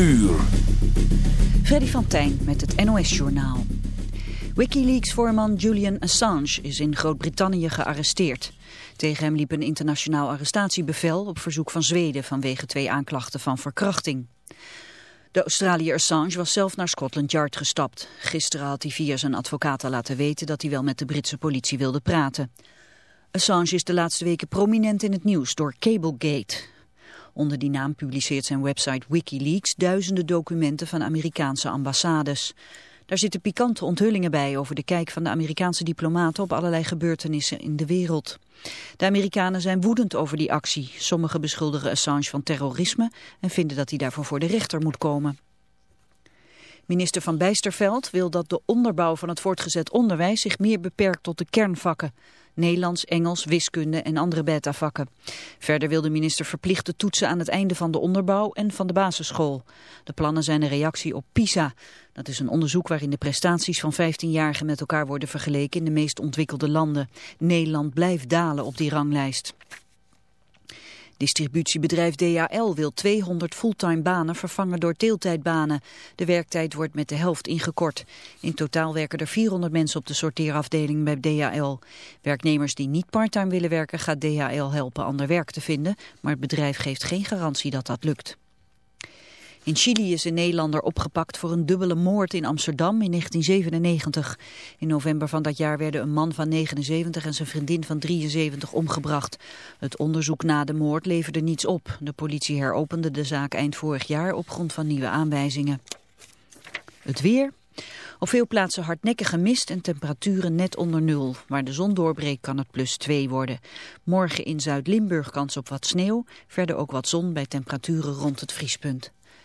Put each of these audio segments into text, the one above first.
uur. Freddy van Tijn met het NOS-journaal. Wikileaks-voorman Julian Assange is in Groot-Brittannië gearresteerd. Tegen hem liep een internationaal arrestatiebevel op verzoek van Zweden vanwege twee aanklachten van verkrachting. De Australiër Assange was zelf naar Scotland Yard gestapt. Gisteren had hij via zijn advocaten laten weten dat hij wel met de Britse politie wilde praten. Assange is de laatste weken prominent in het nieuws door Cablegate. Onder die naam publiceert zijn website Wikileaks duizenden documenten van Amerikaanse ambassades. Daar zitten pikante onthullingen bij over de kijk van de Amerikaanse diplomaten op allerlei gebeurtenissen in de wereld. De Amerikanen zijn woedend over die actie. Sommigen beschuldigen Assange van terrorisme en vinden dat hij daarvoor voor de rechter moet komen. Minister van Bijsterveld wil dat de onderbouw van het voortgezet onderwijs zich meer beperkt tot de kernvakken. Nederlands, Engels, wiskunde en andere beta-vakken. Verder wil de minister verplichte toetsen aan het einde van de onderbouw en van de basisschool. De plannen zijn een reactie op PISA. Dat is een onderzoek waarin de prestaties van 15-jarigen met elkaar worden vergeleken in de meest ontwikkelde landen. Nederland blijft dalen op die ranglijst. Distributiebedrijf DHL wil 200 fulltime banen vervangen door deeltijdbanen. De werktijd wordt met de helft ingekort. In totaal werken er 400 mensen op de sorteerafdeling bij DHL. Werknemers die niet parttime willen werken gaat DHL helpen ander werk te vinden, maar het bedrijf geeft geen garantie dat dat lukt. In Chili is een Nederlander opgepakt voor een dubbele moord in Amsterdam in 1997. In november van dat jaar werden een man van 79 en zijn vriendin van 73 omgebracht. Het onderzoek na de moord leverde niets op. De politie heropende de zaak eind vorig jaar op grond van nieuwe aanwijzingen. Het weer... Op veel plaatsen hardnekkige mist en temperaturen net onder nul. Waar de zon doorbreekt kan het plus 2 worden. Morgen in Zuid-Limburg kans op wat sneeuw. Verder ook wat zon bij temperaturen rond het vriespunt.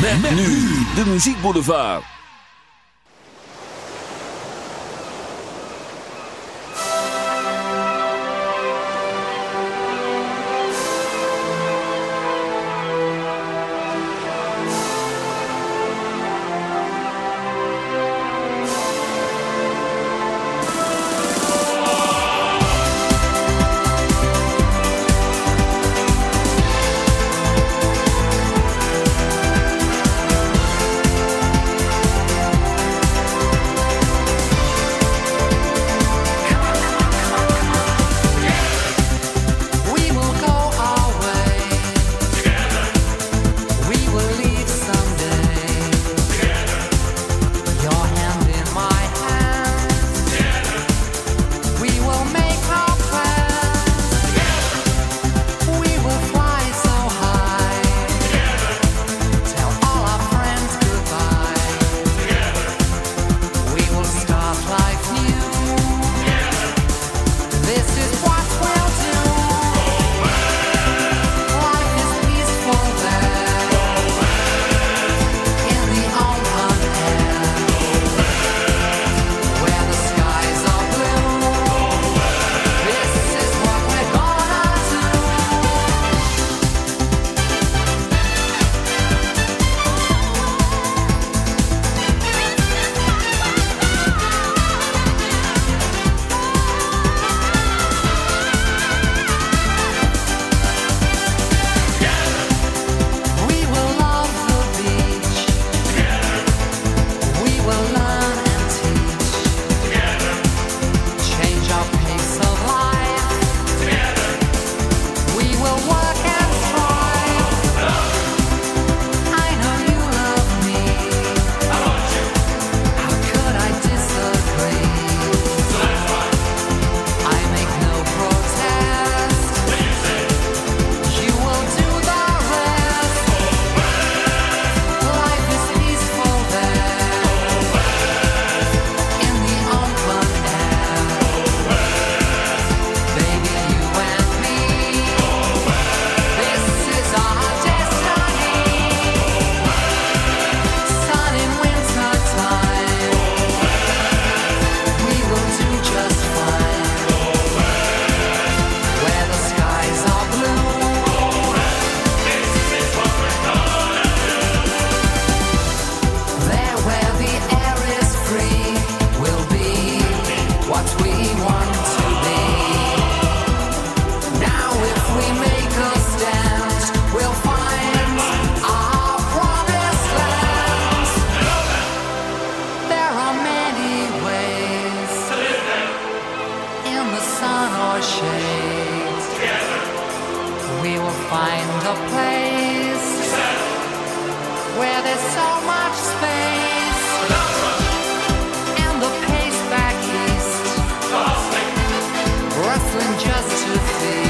Met, nu de muziekboulevard. Shades. We will find a place where there's so much space. And the pace back east, rustling just to please.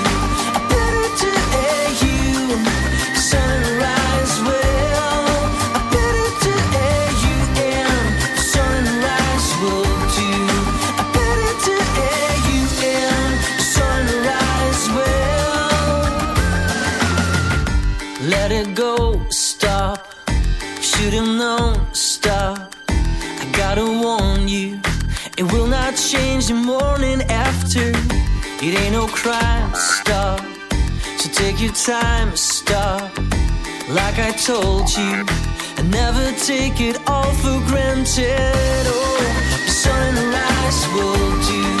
Morning after. It ain't no crime, stop. So take your time, stop. Like I told you, and never take it all for granted. Oh, sunrise will do.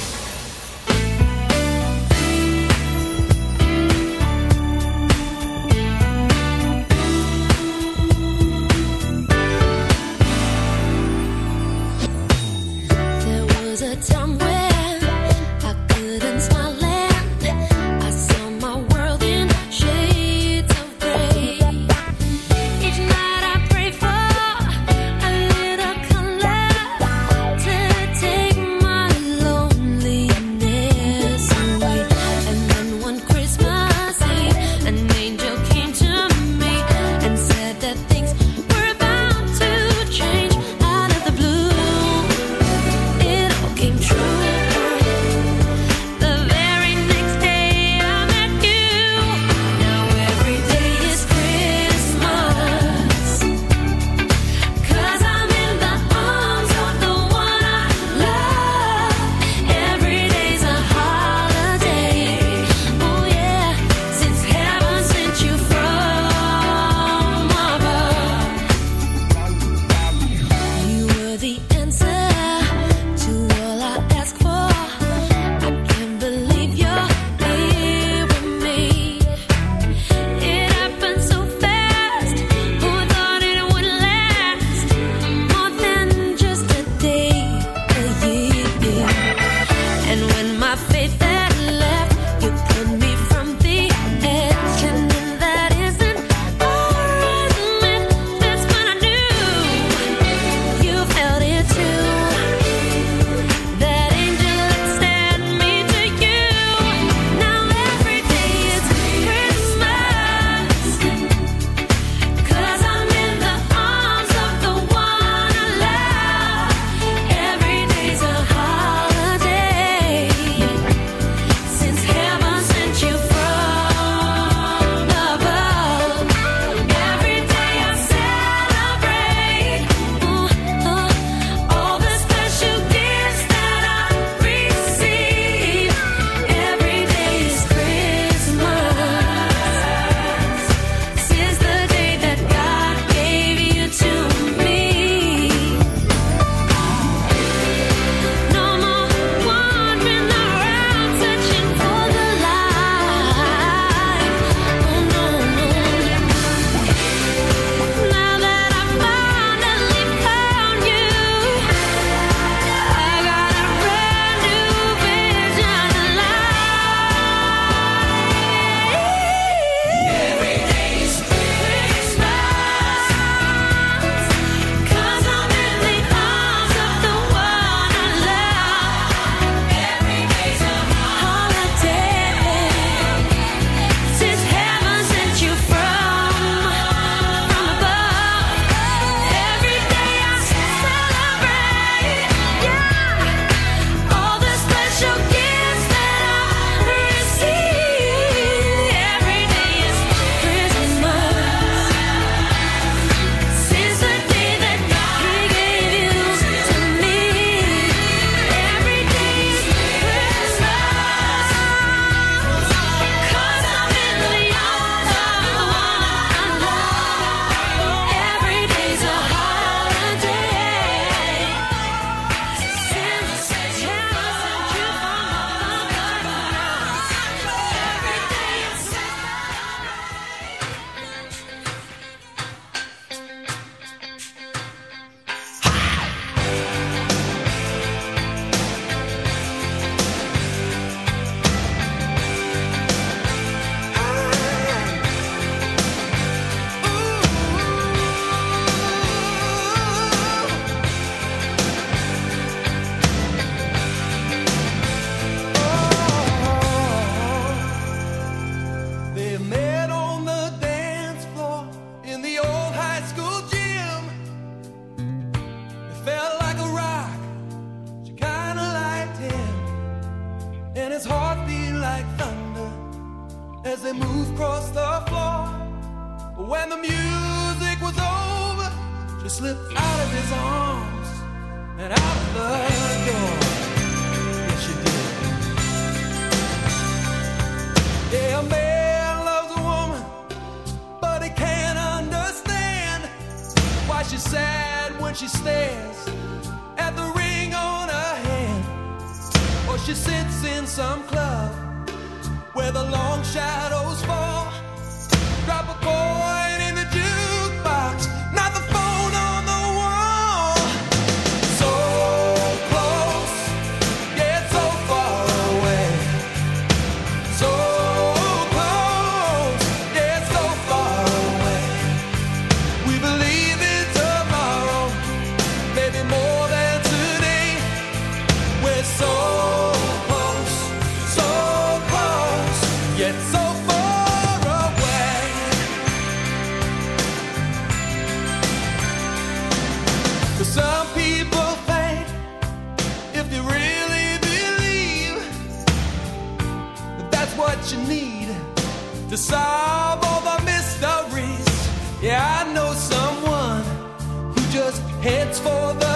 heads for the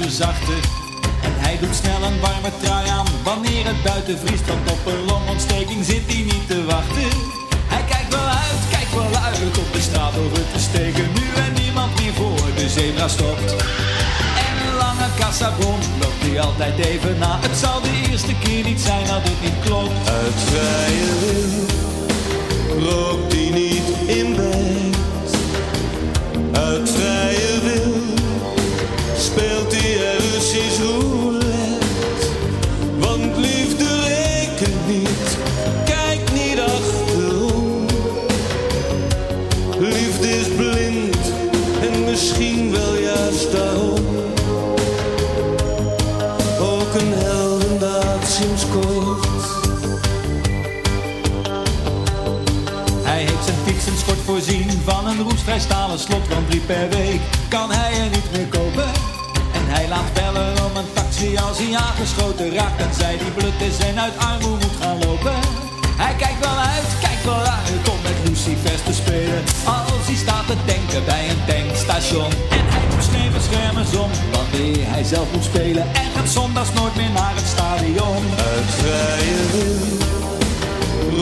En hij doet snel een warme trui aan wanneer het buiten vriest, want op een longontsteking zit hij niet te wachten. Hij kijkt wel uit, kijkt wel uit op de straat over te steken, nu en niemand meer voor de zebra stopt. En een lange kassabon loopt hij altijd even Als hij staat te denken bij een tankstation. En hij doet geen beschermers om, wanneer hij zelf moet spelen en gaat zondags nooit meer naar het stadion. Uit vrije wil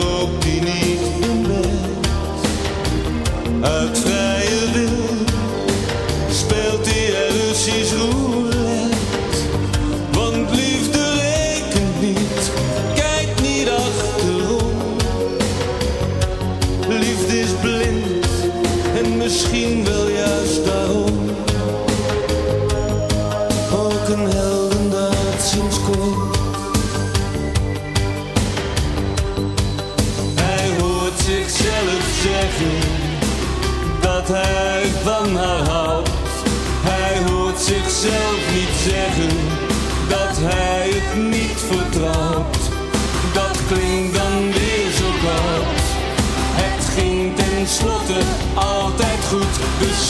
rookt hij niet in bed. Uit vrije wil speelt hij Russisch roulette. Goed, dus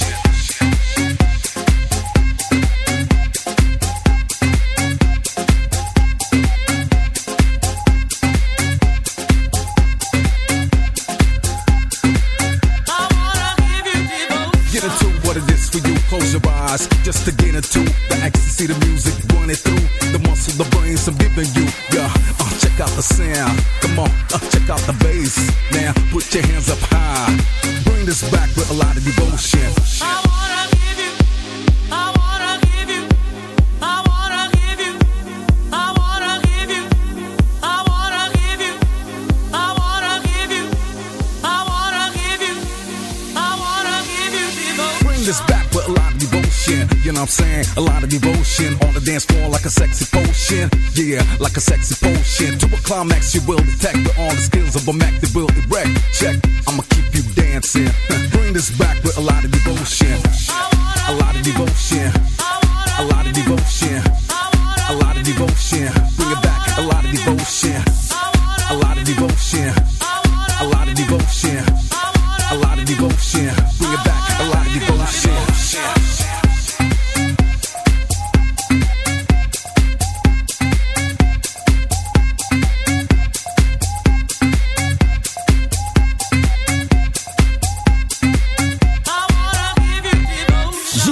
climax, you will detect the armed skills of a Mac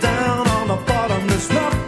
down on the bottomless rock.